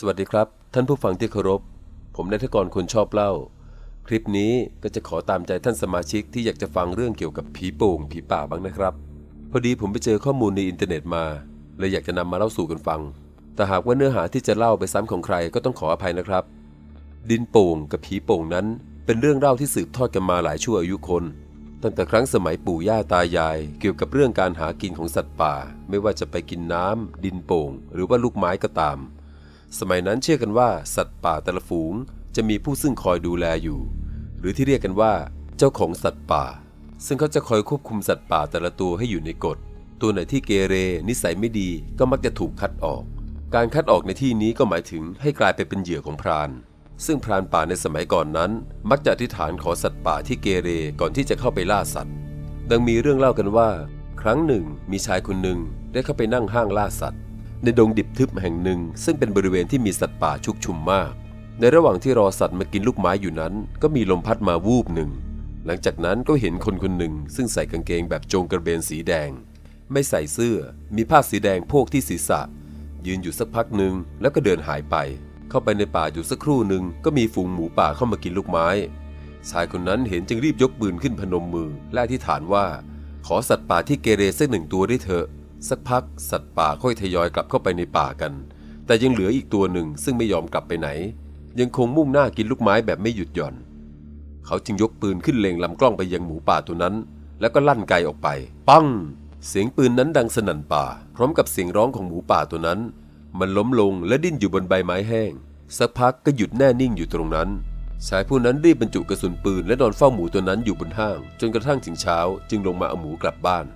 สวัสดีครับ ท่านผู้ฟังที่เคารพ ผมนายทกรคนชอบเล่า คลิปนี้ก็จะขอตามใจท่านสมาชิกที่อยากจะฟังเรื่องเกี่ยวกับผีโป่งผีป่าบ้างนะครับ พอดีผมไปเจอข้อมูลในอินเทอร์เน็ตมาเลยอยากจะนำมาเล่าสู่กันฟัง แต่หากว่าเนื้อหาที่จะเล่าไปซ้ำของใครก็ต้องขออภัยนะครับ ดินโป่งกับผีโป่งนั้น เป็นเรื่องเล่าที่สืบทอดกันมาหลายชั่วอายุคน ตั้งแต่ครั้งสมัยปู่ย่าตายาย เกี่ยวกับเรื่องการหากินของสัตว์ป่า ไม่ว่าจะไปกินน้ำดินโป่ง หรือว่าลูกไม้ก็ตาม สมัยนั้นเชื่อกันว่าสัตว์ป่าแต่ละฝูงจะมีผู้ซึ่งคอยดูแลอยู่ หรือที่เรียกกันว่า เจ้าของสัตว์ป่า ซึ่งเขาจะคอยควบคุมสัตว์ป่าแต่ละตัวให้อยู่ในกฎ ตัวไหนที่เกเร นิสัยไม่ดีก็มักจะถูกคัดออก การคัดออกในที่นี้ก็หมายถึงให้กลายไปเป็นเหยื่อของพราน ซึ่งพรานป่าในสมัยก่อนนั้น มักจะอธิษฐานขอสัตว์ป่าที่เกเรก่อนที่จะเข้าไปล่าสัตว์ ดังมีเรื่องเล่ากันว่า ครั้งหนึ่ง มีชายคนหนึ่งได้เข้าไปนั่งห้างล่าสัตว์ ในดงดิบทึบแห่งหนึ่ง ซึ่งเป็นบริเวณที่มีสัตว์ป่าชุกชุมมาก ในระหว่างที่รอสัตว์มากินลูกไม้อยู่นั้น ก็มีลมพัดมาวูบหนึ่ง หลังจากนั้นก็เห็นคนคนหนึ่ง ซึ่งใส่กางเกงแบบโจงกระเบนสีแดง ไม่ใส่เสื้อ มีผ้าสีแดงโพกที่ศีรษะ ยืนอยู่สักพักหนึ่งแล้วก็เดินหายไป เข้าไปในป่าอยู่สักครู่หนึ่งก็มีฝูงหมูป่าเข้ามากินลูกไม้ ชายคนนั้นเห็นจึงรีบยกปืนขึ้นพนมมือและอธิษฐานว่า ขอสัตว์ป่าที่เกเรสักหนึ่งตัวได้เถอะ สักพักสัตว์ป่าค่อยทยอยกลับเข้าไปในป่ากัน แต่ยังเหลืออีกตัวหนึ่งซึ่งไม่ยอมกลับไปไหน ยังคงมุ่งหน้ากินลูกไม้แบบไม่หยุดหย่อน เขาจึงยกปืนขึ้นเล็งลำกล้องไปยังหมูป่าตัวนั้น แล้วก็ลั่นไกออกไป ปัง เสียงปืนนั้นดังสนั่นป่า พร้อมกับเสียงร้องของหมูป่าตัวนั้น มันล้มลงและดิ้นอยู่บนใบไม้แห้ง สักพักก็หยุดแน่นิ่งอยู่ตรงนั้นชายผู้นั้นรีบบรรจุกระสุนปืนและนอนเฝ้าหมูตัวนั้นอยู่บนห้าง จนกระทั่งถึงเช้าจึงลงมาเอาหมูกลับบ้าน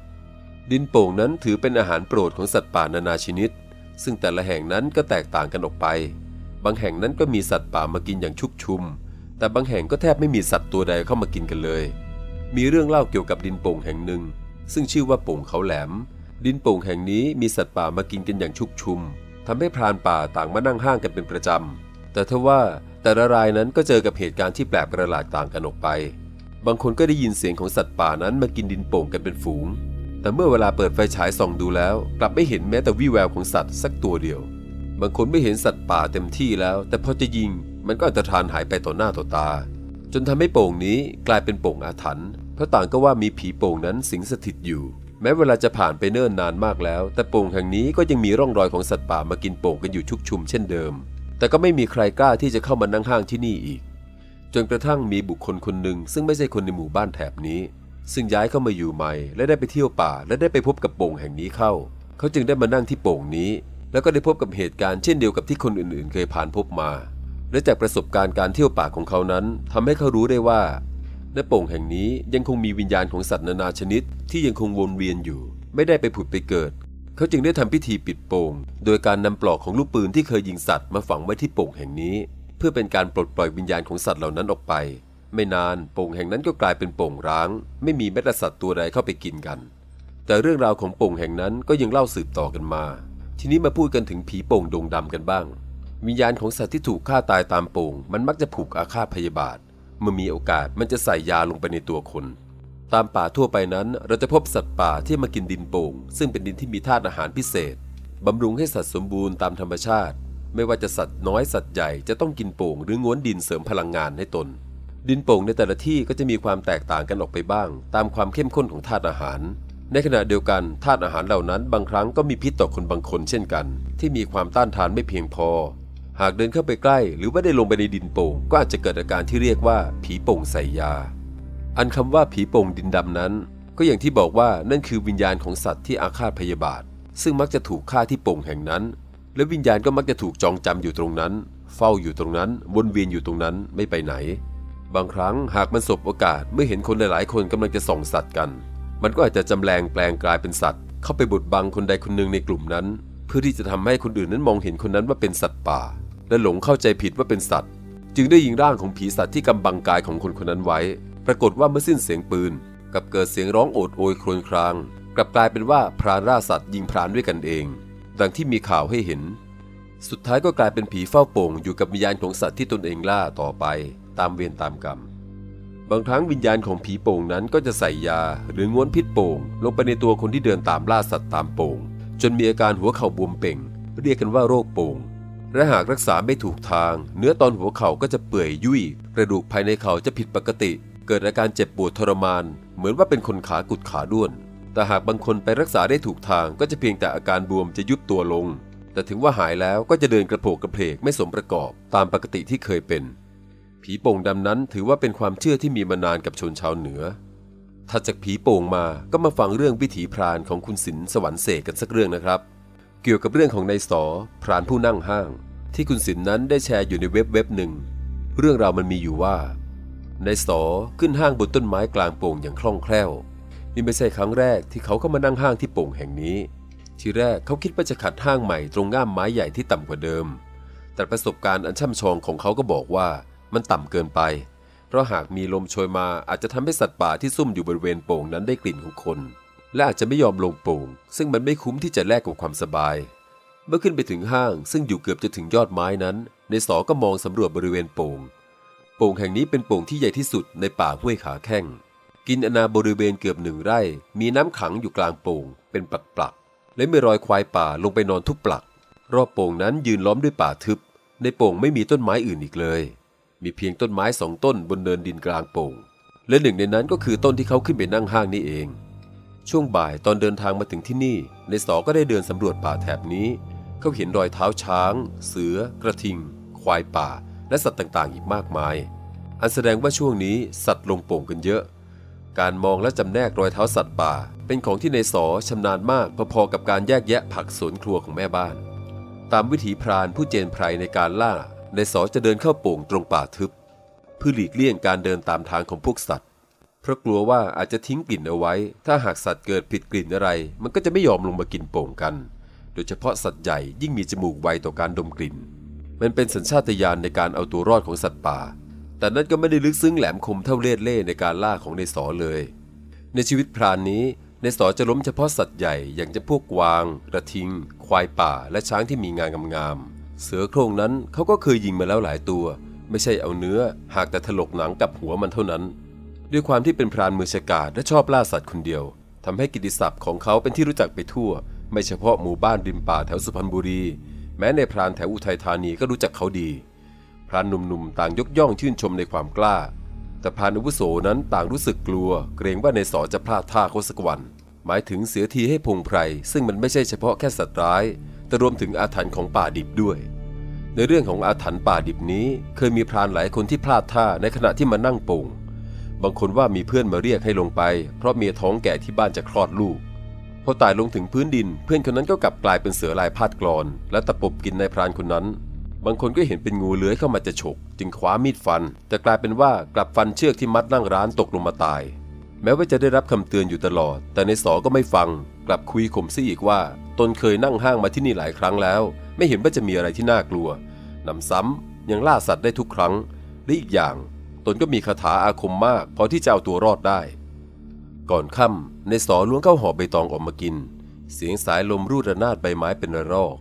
ดินโป่งนั้นถือเป็นอาหารโปรดของสัตว์ป่านานาชนิด ซึ่งแต่ละแห่งนั้นก็แตกต่างกันออกไป บางแห่งนั้นก็มีสัตว์ป่ามากินอย่างชุกชุม แต่บางแห่งก็แทบไม่มีสัตว์ตัวใดเข้ามากินกันเลย มีเรื่องเล่าเกี่ยวกับดินโป่งแห่งหนึ่ง ซึ่งชื่อว่าโป่งเขาแหลม ดินโป่งแห่งนี้มีสัตว์ป่ามากินกันอย่างชุกชุมทำให้พรานป่าต่างมานั่งห้างกันเป็นประจำ แต่ทว่าแต่ละรายนั้นก็เจอกับเหตุการณ์ที่แปลกประหลาดต่างกันออกไป บางคนก็ได้ยินเสียงของสัตว์ป่านั้นมากินดินโป่งกันเป็นฝูง แต่เมื่อเวลาเปิดไฟฉายส่องดูแล้ว กลับไม่เห็นแม้แต่วี่แววของสัตว์สักตัวเดียว บางคนไม่เห็นสัตว์ป่าเต็มที่แล้ว แต่พอจะยิงมันก็อันตรธานหายไปต่อหน้าต่อตา จนทำให้โป่งนี้กลายเป็นโป่งอาถรรพ์เพราะต่างก็ว่ามีผีโป่งนั้นสิงสถิตอยู่ แม้เวลาจะผ่านไปเนิ่นนานมากแล้ว แต่โป่งแห่งนี้ก็ยังมีร่องรอยของสัตว์ป่ามากินโป่งกันอยู่ชุกชุมเช่นเดิม แต่ก็ไม่มีใครกล้าที่จะเข้ามานั่งห้างที่นี่อีก จนกระทั่งมีบุคคลคนหนึ่งซึ่งไม่ใช่คนในหมู่บ้านแถบนี้ ซึ่งย้ายเข้ามาอยู่ใหม่ และได้ไปเที่ยวป่า และได้ไปพบกับโป่งแห่งนี้เข้า เขาจึงได้มานั่งที่โป่งนี้ แล้วก็ได้พบกับเหตุการณ์เช่นเดียวกับที่คนอื่นๆ เคยผ่านพบมา และจากประสบการณ์การเที่ยวป่าของเขานั้นทำให้เขารู้ได้ว่าในโป่งแห่งนี้ยังคงมีวิญญาณของสัตว์นานาชนิด ที่ยังคงวนเวียนอยู่ ไม่ได้ไปผุดไปเกิด เขาจึงได้ทำพิธีปิดโป่งโดยการนำปลอกของลูกปืนที่เคยยิงสัตว์มาฝังไว้ที่โป่งแห่งนี้ เพื่อเป็นการปลดปล่อยวิญญาณของสัตว์เหล่านั้นออกไป ไม่นานโป่งแห่งนั้นก็กลายเป็นโป่งร้าง ไม่มีแม้แต่สัตว์ตัวใดเข้าไปกินกัน แต่เรื่องราวของโป่งแห่งนั้นก็ยังเล่าสืบต่อกันมา ทีนี้มาพูดกันถึงผีโป่งดงดำกันบ้าง วิญญาณของสัตว์ที่ถูกฆ่าตายตามโป่ง มันมักจะผูกอาฆาตพยาบาท เมื่อมีโอกาสมันจะใส่ยาลงไปในตัวคน ตามป่าทั่วไปนั้นเราจะพบสัตว์ป่าที่มากินดินโป่ง ซึ่งเป็นดินที่มีธาตุอาหารพิเศษบำรุงให้สัตว์สมบูรณ์ตามธรรมชาติ ไม่ว่าจะสัตว์น้อยสัตว์ใหญ่จะต้องกินโป่งหรือง้วนดินเสริมพลังงานให้ตน ดินโป่งในแต่ละที่ก็จะมีความแตกต่างกันออกไปบ้าง ตามความเข้มข้นของธาตุอาหาร ในขณะเดียวกันธาตุอาหารเหล่านั้น บางครั้งก็มีพิษต่อคนบางคนเช่นกัน ที่มีความต้านทานไม่เพียงพอ หากเดินเข้าไปใกล้ หรือว่าได้ลงไปในดินโป่งก็อาจจะเกิดอาการที่เรียกว่า ผีโป่งใส่ยา อันคำว่าผีโป่งดินดำนั้น ก็อย่างที่บอกว่านั่นคือวิญญาณของสัตว์ที่อาฆาตพยาบาท ซึ่งมักจะถูกฆ่าที่โป่งแห่งนั้น และวิญญาณก็มักจะถูกจองจำอยู่ตรงนั้น เฝ้าอยู่ตรงนั้นวนเวียนอยู่ตรงนั้นไม่ไปไหน บางครั้งหากมันสบโอกาสเมื่อเห็นคนหลายๆ คนกำลังจะส่องสัตว์กัน มันก็อาจจะจำแรงแปลงกลายเป็นสัตว์ เข้าไปบดบังคนใดคนหนึ่งในกลุ่มนั้น เพื่อที่จะทำให้คนอื่นนั้นมองเห็นคนนั้นว่าเป็นสัตว์ป่า และหลงเข้าใจผิดว่าเป็นสัตว์ จึงได้ยิงร่างของผีสัตว์ที่กำบังกายของคนคนนั้นไว้ ปรากฏว่าเมื่อสิ้นเสียงปืนกับเกิดเสียงร้องโอดโอยครวญคราง กลับกลายเป็นว่าพรานล่าสัตว์ยิงพรานด้วยกันเอง ดังที่มีข่าวให้เห็น สุดท้ายก็กลายเป็นผีเฝ้าโป่งอยู่กับวิญญาณของสัตว์ที่ตนเองล่าต่อไป ตามเวรตามกรรม บางครั้งวิญญาณของผีโป่งนั้นก็จะใส่ยาหรือง้วนพิษโป่ง ลงไปในตัวคนที่เดินตามล่าสัตว์ตามโป่ง จนมีอาการหัวเข่าบวมเป่ง เรียกกันว่าโรคโป่งและหากรักษาไม่ถูกทาง เนื้อตอนหัวเข่าก็จะเปื่อยยุ่ยกระดูกภายในเข่าจะผิดปกติ เกิดอาการเจ็บปวดทรมาน เหมือนว่าเป็นคนขากุดขาด้วน แต่หากบางคนไปรักษาได้ถูกทางก็จะเพียงแต่อาการบวมจะยุบตัวลง แต่ถึงว่าหายแล้วก็จะเดินกระโผกกระเพกไม่สมประกอบตามปกติที่เคยเป็น ผีโป่งดำนั้นถือว่าเป็นความเชื่อที่มีมานานกับชนชาวเหนือถัดจากผีโป่งมาก็มาฟังเรื่องวิถีพรานของคุณศิลสวรรค์เสกกันสักเรื่องนะครับ เกี่ยวกับเรื่องของนายสอพรานผู้นั่งห้าง ที่คุณศิลนั้นได้แชร์อยู่ในเว็บเว็บหนึ่ง เรื่องราวมันมีอยู่ว่านายสอขึ้นห้างบนต้นไม้กลางโป่งอย่างคล่องแคล่ว นี่ไม่ใช่ครั้งแรกที่เขาเข้ามานั่งห้างที่โป่งแห่งนี้ ทีแรกเขาคิดว่าจะขัดห้างใหม่ตรงง่ามไม้ใหญ่ที่ต่ำกว่าเดิม แต่ประสบการณ์อันช่ำชองของเขาก็บอกว่า มันต่ำเกินไป เพราะหากมีลมโชยมาอาจจะทำให้สัตว์ป่าที่ซุ่มอยู่บริเวณโป่งนั้นได้กลิ่นของคน และอาจจะไม่ยอมลงโป่ง ซึ่งมันไม่คุ้มที่จะแลกกับความสบาย เมื่อขึ้นไปถึงห้าง ซึ่งอยู่เกือบจะถึงยอดไม้นั้น ในสอก็มองสำรวจบริเวณโป่ง โป่งแห่งนี้เป็นโป่งที่ใหญ่ที่สุดในป่าห้วยขาแข้ง กินอนาบริเวณเกือบหนึ่งไร่ มีน้ำขังอยู่กลางโป่ง เป็นปลักปลักๆและมีรอยควายป่าลงไปนอนทุกปลัก รอบโป่งนั้นยืนล้อมด้วยป่าทึบ ในโป่งไม่มีต้นไม้อื่นอีกเลย มีเพียงต้นไม้สองต้นบนเนินดินกลางโป่ง และหนึ่งในนั้นก็คือต้นที่เขาขึ้นไปนั่งห้างนี่เอง ช่วงบ่ายตอนเดินทางมาถึงที่นี่ ในสอก็ได้เดินสำรวจป่าแถบนี้ เขาเห็นรอยเท้าช้าง เสือ กระทิง ควายป่า และสัตว์ต่างๆ อีกมากมาย อันแสดงว่าช่วงนี้สัตว์ลงโป่งกันเยอะ การมองและจำแนกรอยเท้าสัตว์ป่า เป็นของที่ในสอชำนาญมากพอๆกับการแยกแยะผักสวนครัวของแม่บ้าน ตามวิถีพรานผู้เจนไพรในการล่า ในสอจะเดินเข้าโป่งตรงป่าทึบ เพื่อหลีกเลี่ยงการเดินตามทางของพวกสัตว์ เพราะกลัวว่าอาจจะทิ้งกลิ่นเอาไว้ ถ้าหากสัตว์เกิดผิดกลิ่นอะไร มันก็จะไม่ยอมลงมากินโป่งกัน โดยเฉพาะสัตว์ใหญ่ยิ่งมีจมูกไวต่อการดมกลิ่น มันเป็นสัญชาตญาณในการเอาตัวรอดของสัตว์ป่า แต่นั่นก็ไม่ได้ลึกซึ้งแหลมคมเท่าเล่เล่ในการล่าของในสอเลย ในชีวิตพรานนี้ในสอจะล้มเฉพาะสัตว์ใหญ่อย่างจะพวกกวาง กระทิง ควายป่า และช้างที่มีงานงามๆ เสือโคร่งนั้นเขาก็เคยยิงมาแล้วหลายตัว ไม่ใช่เอาเนื้อหากแต่ถลกหนังกับหัวมันเท่านั้น ด้วยความที่เป็นพรานมือฉกาจและชอบล่าสัตว์คนเดียวทำให้กิติศัพท์ของเขาเป็นที่รู้จักไปทั่ว ไม่เฉพาะหมู่บ้านริมป่าแถวสุพรรณบุรี แม้ในพรานแถวอุทัยธานีก็รู้จักเขาดี พรานหนุ่มๆต่างยกย่องชื่นชมในความกล้า แต่พรานอาวุโสนั้นต่างรู้สึกกลัว เกรงว่าในสอจะพลาดท่าเขาสักวันหมายถึงเสียทีให้พงไพรซึ่งมันไม่ใช่เฉพาะแค่สัตว์ร้าย แต่รวมถึงอาถรรพ์ของป่าดิบด้วย ในเรื่องของอาถรรพ์ป่าดิบนี้ เคยมีพรานหลายคนที่พลาดท่าในขณะที่มานั่งป่งบางคนว่ามีเพื่อนมาเรียกให้ลงไป เพราะเมียท้องแก่ที่บ้านจะคลอดลูกพอตายลงถึงพื้นดิน เพื่อนคนนั้นก็กลับกลายเป็นเสือลายพาดกรอน และตะปบกินนายพรานคนนั้น บางคนก็เห็นเป็นงูเลื้อยเข้ามาจะฉก จึงคว้ามีดฟัน แต่กลายเป็นว่ากลับฟันเชือกที่มัดนั่งร้านตกลงมาตาย แม้ว่าจะได้รับคำเตือนอยู่ตลอด แต่ในสอก็ไม่ฟัง กลับคุยข่มซี่อีกว่า ตนเคยนั่งห้างมาที่นี่หลายครั้งแล้ว ไม่เห็นว่าจะมีอะไรที่น่ากลัวนำซ้ำยังล่าสัตว์ได้ทุกครั้งและอีกอย่าง ตนก็มีคาถาอาคมมาก พอที่จะเอาตัวรอดได้ ก่อนค่ำในสอล้วงเข้าห่อใบตองออกมากิน เสียงสายลมรูดระนาดใบไม้เป็นระลอก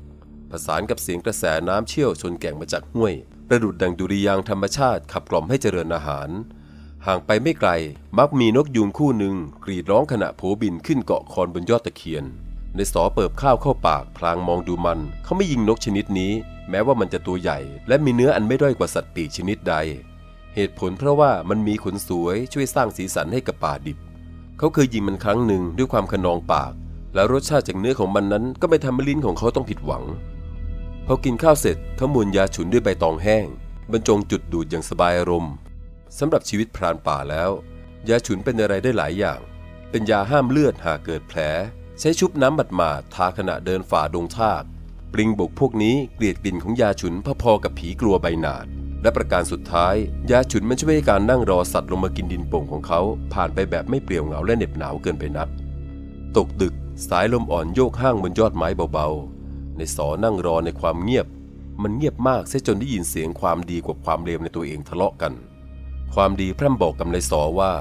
ผสานกับเสียงกระแสน้ำเชี่ยวชนแก่งมาจากห้วย ประดุดดังดุริยางธรรมชาติขับกล่อมให้เจริญอาหาร ห่างไปไม่ไกล มักมีนกยูงคู่หนึ่งกรีดร้องขณะโผบินขึ้นเกาะคอนบนยอดตะเคียน ในสอเปิบข้าวเข้าปากพลางมองดูมัน เขาไม่ยิงนกชนิดนี้ แม้ว่ามันจะตัวใหญ่ และมีเนื้ออันไม่ด้อยกว่าสัตว์ปีกชนิดใด เหตุผลเพราะว่ามันมีขนสวยช่วยสร้างสีสันให้กับป่าดิบ เขาเคยยิงมันครั้งหนึ่งด้วยความขนองปาก แล้วรสชาติจากเนื้อของมันนั้นก็ไม่ทำให้ลิ้นของเขาต้องผิดหวังพอกินข้าวเสร็จเขามูลยาฉุนด้วยใบตองแห้ง บรรจงจุดดูดอย่างสบายอารมณ์ สำหรับชีวิตพรานป่าแล้ว ยาฉุนเป็นอะไรได้หลายอย่าง เป็นยาห้ามเลือดหากเกิดแผล ใช้ชุบน้ำบัดหมาดทาขณะเดินฝ่าดงทาก ปริงบกพวกนี้เกลียดกลิ่นของยาฉุนพอๆกับผีกลัวใบหนาด และประการสุดท้าย ยาฉุนมันช่วยให้การนั่งรอสัตว์ลงมากินดินโป่งของเขา ผ่านไปแบบไม่เปลี่ยวเหงาและเหน็บหนาวเกินไปนัก ตกดึกสายลมอ่อนโยกห้างบนยอดไม้เบาๆ ในสอนั่งรอในความเงียบ มันเงียบมากเสียจนได้ยินเสียงความดีกว่าความเลวในตัวเองทะเลาะกัน ความดีพร่ำบอกกับในสอว่า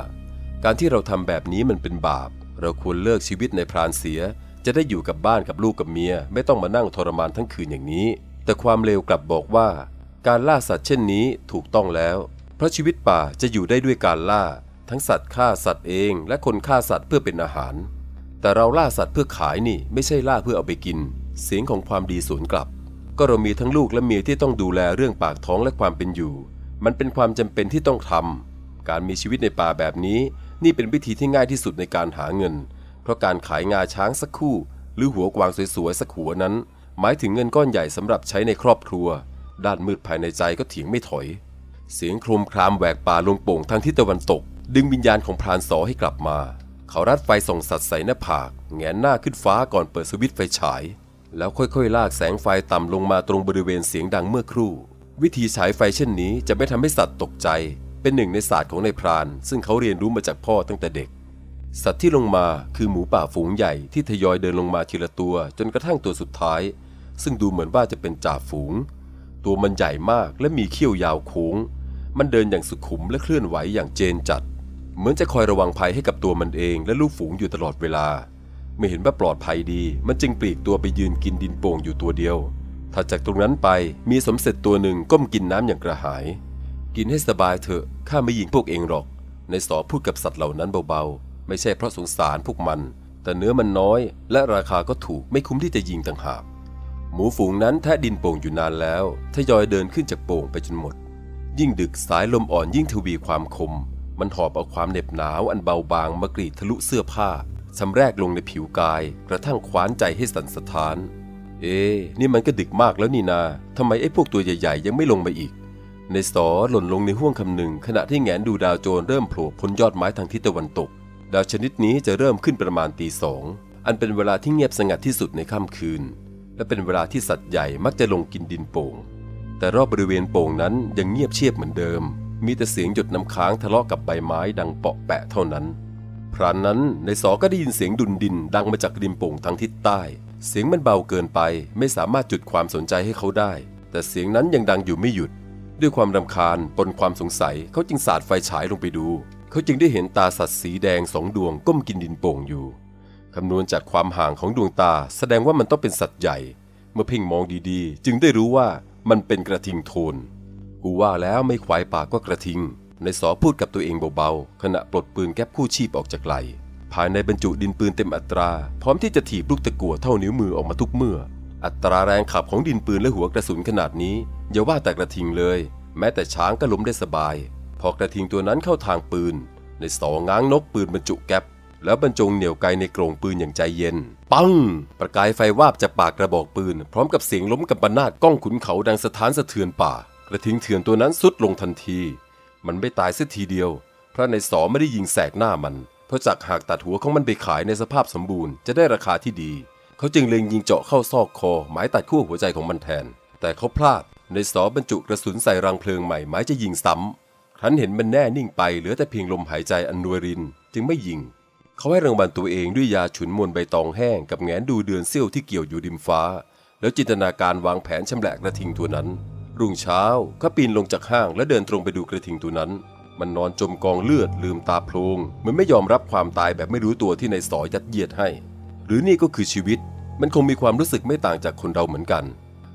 การที่เราทำแบบนี้มันเป็นบาป เราควรเลิกชีวิตในพรานเสีย จะได้อยู่กับบ้านกับลูกกับเมีย ไม่ต้องมานั่งทรมานทั้งคืนอย่างนี้ แต่ความเลวกลับบอกว่า การล่าสัตว์เช่นนี้ถูกต้องแล้ว เพราะชีวิตป่าจะอยู่ได้ด้วยการล่า ทั้งสัตว์ฆ่าสัตว์เอง และคนฆ่าสัตว์เพื่อเป็นอาหาร แต่เราล่าสัตว์เพื่อขายนี่ไม่ใช่ล่าเพื่อเอาไปกิน เสียงของความดีสวนกลับ ก็เรามีทั้งลูกและเมียที่ต้องดูแลเรื่องปากท้องและความเป็นอยู่ มันเป็นความจำเป็นที่ต้องทำการมีชีวิตในป่าแบบนี้ นี่เป็นวิธีที่ง่ายที่สุดในการหาเงิน เพราะการขายงาช้างสักคู่ หรือหัวกวางสวยๆสักหัวนั้น หมายถึงเงินก้อนใหญ่สำหรับใช้ในครอบครัว ด้านมืดภายในใจก็เถียงไม่ถอย เสียงโครมครามแหวกป่าลงโป่งทางทิศตะวันตก ดึงวิญญาณของพรานสอให้กลับมา เขารัดไฟส่องสัตว์ใส่หน้าผากแงนหน้าขึ้นฟ้าก่อนเปิดสวิตช์ไฟฉาย แล้วค่อยๆ ลากแสงไฟต่ำลงมาตรงบริเวณเสียงดังเมื่อครู่ วิธีฉายไฟเช่นนี้จะไม่ทำให้สัตว์ตกใจ เป็นหนึ่งในศาสตร์ของในพราน ซึ่งเขาเรียนรู้มาจากพ่อตั้งแต่เด็ก สัตว์ที่ลงมาคือหมูป่าฝูงใหญ่ที่ทยอยเดินลงมาทีละตัว จนกระทั่งตัวสุดท้าย ซึ่งดูเหมือนว่าจะเป็นจ่าฝูง ตัวมันใหญ่มากและมีเขี้ยวยาวโค้ง มันเดินอย่างสุขุมและเคลื่อนไหวอย่างเจนจัด เหมือนจะคอยระวังภัยให้กับตัวมันเองและลูกฝูงอยู่ตลอดเวลาเมื่อเห็นว่าปลอดภัยดี มันจึงปลีกตัวไปยืนกินดินโป่งอยู่ตัวเดียว ถัดจากตรงนั้นไปมีสมเสร็จตัวหนึ่งก้มกินน้ำอย่างกระหาย กินให้สบายเถอะข้าไม่ยิงพวกเองหรอก ในสอพูดกับสัตว์เหล่านั้นเบาๆ ไม่ใช่เพราะสงสารพวกมัน แต่เนื้อมันน้อย และราคาก็ถูกไม่คุ้มที่จะยิงต่างหาก หมูฝูงนั้นแทะดินโป่งอยู่นานแล้วทยอยเดินขึ้นจากโป่งไปจนหมด ยิ่งดึกสายลมอ่อนยิ่งทวีความคม มันหอบเอาความเหน็บหนาวอันเบาบางมากรีดทะลุเสื้อผ้าชำแรกลงในผิวกาย กระทั่งคว้านใจให้สั่นสะท้าน เอ๊นี่มันก็ดึกมากแล้วนี่นา ทำไมไอ้พวกตัวใหญ่ๆ ยังไม่ลงมาอีก ในสอหล่นลงในห้วงคำหนึ่ง ขณะที่แงนดูดาวโจรเริ่มโผล่พ้นยอดไม้ทางทิศตะวันตก ดาวชนิดนี้จะเริ่มขึ้นประมาณตีสอง อันเป็นเวลาที่เงียบสงัดที่สุดในค่ำคืน และเป็นเวลาที่สัตว์ใหญ่มักจะลงกินดินโป่ง แต่รอบบริเวณโป่งนั้นยังเงียบเชียบเหมือนเดิม มีแต่เสียงหยดน้ำค้างทะเลาะกับใบไม้ดังเปาะแปะเท่านั้นพรานนั้นในสอก็ได้ยินเสียงดุนดินดังมาจากริมโป่งทางทิศใต้ เสียงมันเบาเกินไปไม่สามารถจุดความสนใจให้เขาได้ แต่เสียงนั้นยังดังอยู่ไม่หยุด ด้วยความรำคาญปนความสงสัยเขาจึงสาดไฟฉายลงไปดู เขาจึงได้เห็นตาสัตว์สีแดงสองดวงก้มกินดินโป่งอยู่คำนวณจากความห่างของดวงตา แสดงว่ามันต้องเป็นสัตว์ใหญ่ เมื่อเพ่งมองดีๆ จึงได้รู้ว่ามันเป็นกระทิงโทน กูว่าแล้วไม่ควายปากก็กระทิง ในสอพูดกับตัวเองเบาๆขณะปลดปืนแก๊ปคู่ชีพออกจากไหล ภายในบรรจุดินปืนเต็มอัตรา พร้อมที่จะถีบลูกตะกั่วเท่านิ้วมือออกมาทุกเมื่อ อัตราแรงขับของดินปืนและหัวกระสุนขนาดนี้อย่าว่าแต่กระทิงเลย แม้แต่ช้างก็ล้มได้สบาย พอกระทิงตัวนั้นเข้าทางปืน ในสองง้างนกปืนบรรจุแก๊ปแล้วบรรจงเหนี่ยวไกในกรงปืนอย่างใจเย็น ปัง ประกายไฟวาบจากปากกระบอกปืน พร้อมกับเสียงล้มกับปนาดก้องขุนเขาดังสะท้านสะเทือนป่า กระทิงเถื่อนตัวนั้นสุดลงทันที มันไม่ตายเสักทีเดียวเพราะในสอไม่ได้ยิงแสกหน้ามัน เพราะจากหากตัดหัวของมันไปขายในสภาพสมบูรณ์จะได้ราคาที่ดี เขาจึงเล็งยิงเจาะเข้าซอกคอ หมายตัดขั้วหัวใจของมันแทน แต่เขาพลาดในสอบรรจุกระสุนใส่รังเพลิงใหม่หมายจะยิงซ้ำครั้นเห็นมันแน่นิ่งไปเหลือแต่เพียงลมหายใจอันนวรินจึงไม่ยิง เขาให้รางวัลตัวเองด้วยยาฉุนมนใบตองแห้งกับแงนดูเดือนเสี้ยวที่เกี่ยวอยู่ริมฟ้า แล้วจินตนาการวางแผนชำแหละกระทิงตัวนั้น รุ่งเช้าเขาปีนลงจากห้างและเดินตรงไปดูกระทิงตัวนั้น มันนอนจมกองเลือดลืมตาโพลงเหมือนไม่ยอมรับความตายแบบไม่รู้ตัวที่ในสอยัดเยียดให้ หรือนี่ก็คือชีวิต มันคงมีความรู้สึกไม่ต่างจากคนเราเหมือนกัน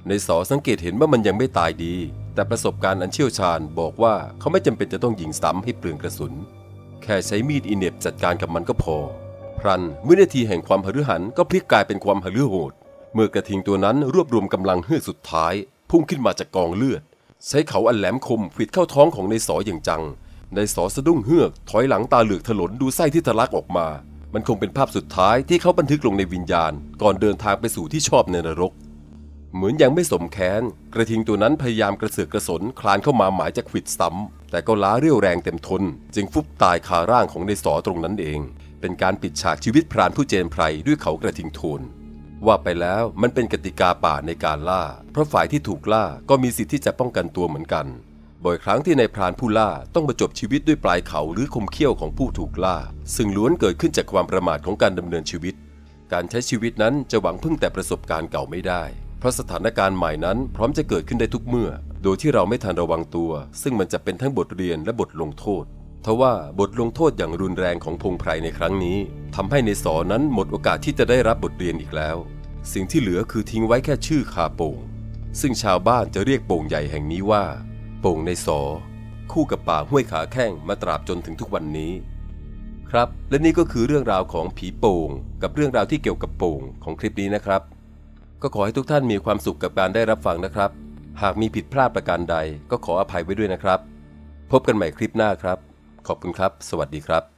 ในสอสังเกตเห็นว่ามันยังไม่ตายดี แต่ประสบการณ์อันเชี่ยวชาญบอกว่าเขาไม่จำเป็นจะต้องยิงซ้ำให้เปลืองกระสุน แค่ใช้มีดอินเนบจัดการกับมันก็พอ พรันเมื่อนาทีแห่งความหฤหันก็พลิกกลายเป็นความหฤโหดเมื่อกระทิงตัวนั้นรวบรวมกำลังเฮือกสุดท้าย พุ่งขึ้นมาจากกองเลือดใช้เขาอันแหลมคมขวิดเข้าท้องของในสออย่างจัง ในสอสะดุ้งเฮือก ถอยหลังตาเหลือกถลนดูไส้ที่ทะลักออกมา มันคงเป็นภาพสุดท้ายที่เขาบันทึกลงในวิญญาณ ก่อนเดินทางไปสู่ที่ชอบในนรก เหมือนยังไม่สมแค้น กระทิงตัวนั้นพยายามกระเสือกกระสนคลานเข้ามาหมายจะขวิดซ้ำแต่ก็ล้าเรี่ยวแรงเต็มทน จึงฟุบตายคาร่างของในสอตรงนั้นเอง เป็นการปิดฉากชีวิตพรานผู้เจนไพรด้วยเขากระทิงโทนว่าไปแล้วมันเป็นกติกาป่าในการล่า เพราะฝ่ายที่ถูกล่าก็มีสิทธิ์ที่จะป้องกันตัวเหมือนกัน บ่อยครั้งที่ในพรานผู้ล่าต้องมาจบชีวิตด้วยปลายเขาหรือคมเขี้ยวของผู้ถูกล่า ซึ่งล้วนเกิดขึ้นจากความประมาทของการดำเนินชีวิต การใช้ชีวิตนั้นจะหวังพึ่งแต่ประสบการณ์เก่าไม่ได้ เพราะสถานการณ์ใหม่นั้นพร้อมจะเกิดขึ้นได้ทุกเมื่อ โดยที่เราไม่ทันระวังตัว ซึ่งมันจะเป็นทั้งบทเรียนและบทลงโทษทว่าบทลงโทษอย่างรุนแรงของพงไพรในครั้งนี้ทำให้ในสอนั้นหมดโอกาสที่จะได้รับบทเรียนอีกแล้ว สิ่งที่เหลือคือทิ้งไว้แค่ชื่อคาโป่งซึ่งชาวบ้านจะเรียกโป่งใหญ่แห่งนี้ว่า โป่งในสอ คู่กับป่าห้วยขาแข้งมาตราบจนถึงทุกวันนี้ ครับและนี่ก็คือเรื่องราวของผีโป่ง กับเรื่องราวที่เกี่ยวกับโป่งของคลิปนี้นะครับ ก็ก็ขอให้ทุกท่านมีความสุขกับการได้รับฟังนะครับ หากมีผิดพลาดประการใดก็ขออภัยไว้ด้วยนะครับ พบกันใหม่คลิปหน้าครับ ขอบคุณครับ สวัสดีครับ